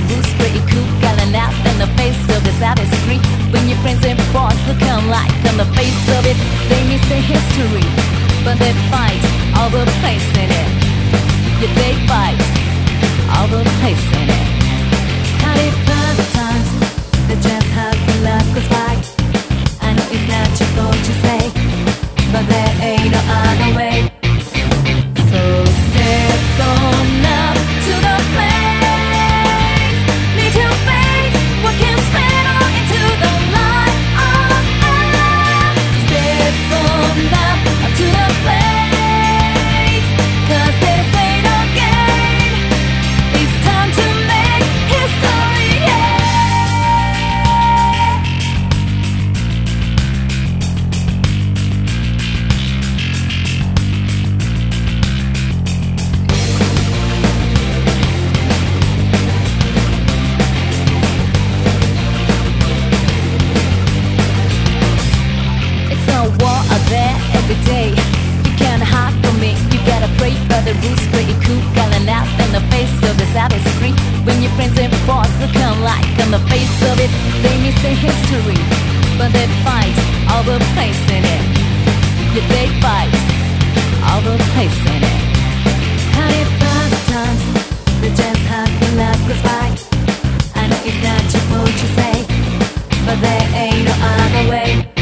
the rules pretty cool, calling out in the face of this street. When your friends and boss look like on the face of it, they miss the history, but they fight all the place in it. Yeah, they fight all the place in it. know what I bet every day. You can't hide from me, you gotta pray for the roots Pretty cool, calling out in the face of the savage street. When your friends and boss look alike on the face of it They miss the history, but they fight over place in it. Yeah, they fight over place in it. Honey, five times, they just have to let the fight I know it's not your fault you say But there ain't no other way.